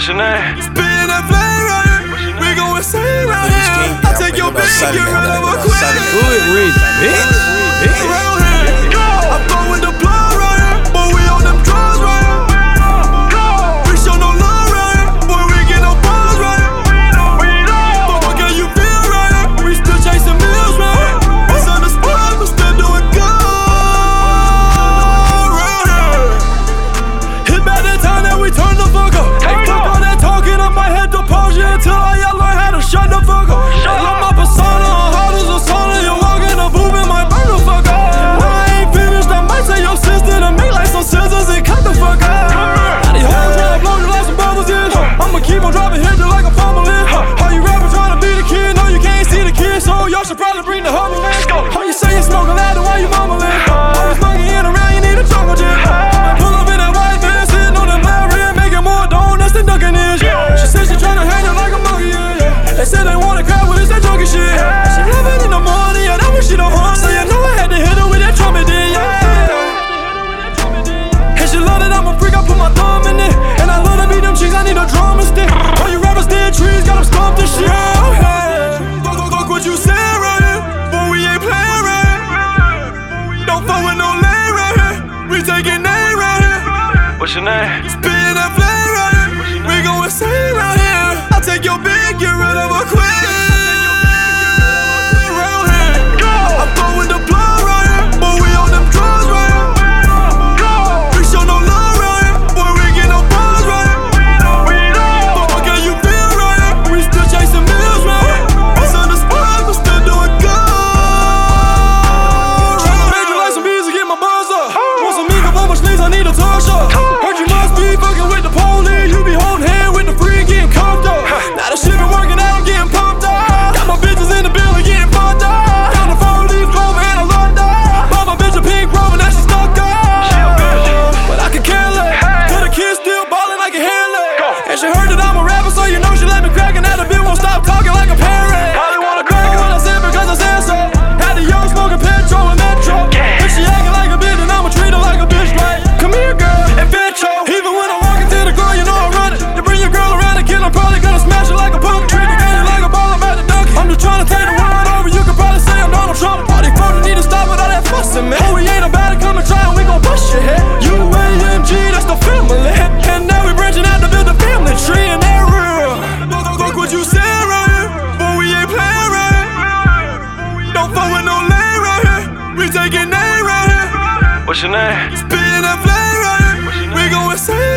What's your name? Spin that flame right here. We go insane right here. I take your bag, you run over quick. Bitch. We taking aim right here. What's your name? Spin that flame. Come. What's your name? Spin a flame rider. We gon' insane.